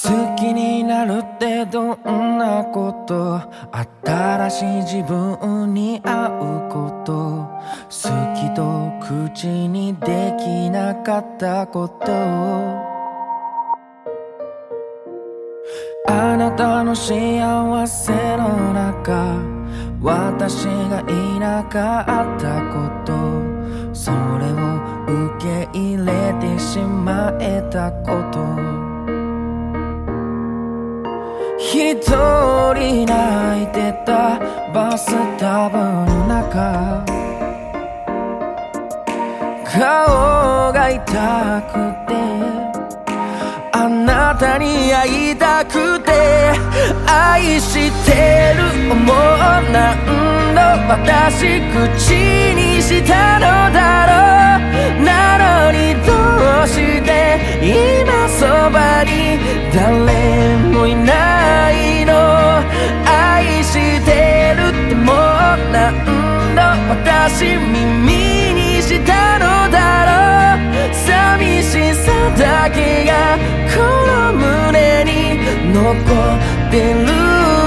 好きになるってどんなこと？新しい自分に会うこと？好きと口にできなかったこと？あなたの幸せの中私がいなかったこと？それを受け入れてしまえたこと？一人泣いてたバスタブの中。顔が痛くて。あなたに会いたくて。愛してる思う何度私口にしたのだろう。なのにどうして今そばに誰私耳にしたのだろう寂しさだけがこの胸に残ってる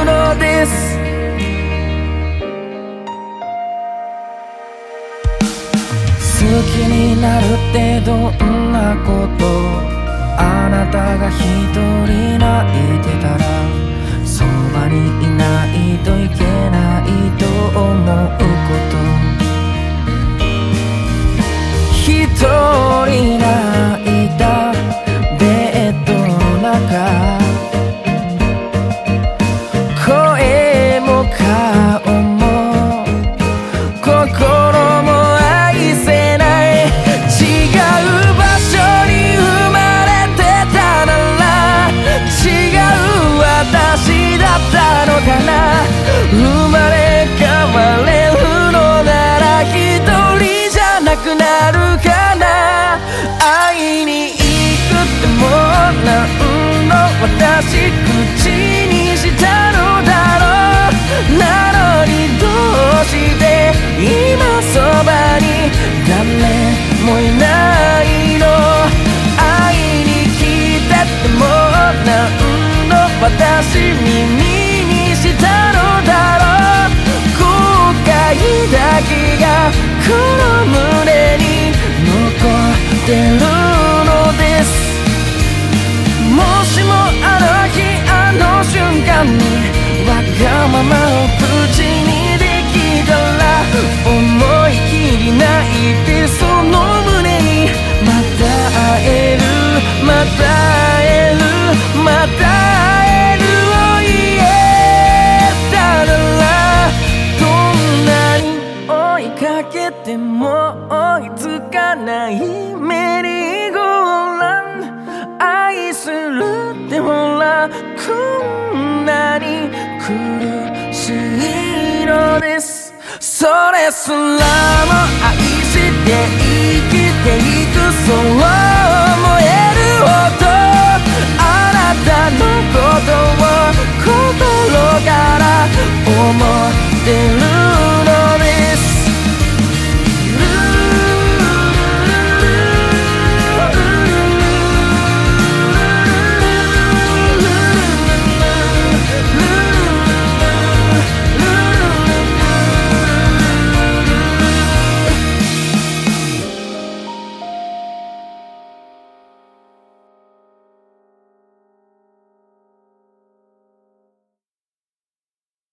のです。好きになるってどんなこと？あなたが一人泣いてたら私耳にしたのだろう。後悔だけがこの胸に残ってるのです。もしもあの日あの瞬間にわがままをけても追いつかないメリーゴーランド愛するってほらこんなに苦しいのですそれすらも愛して生きていくそう思えるほどあなたのことを心から思ってる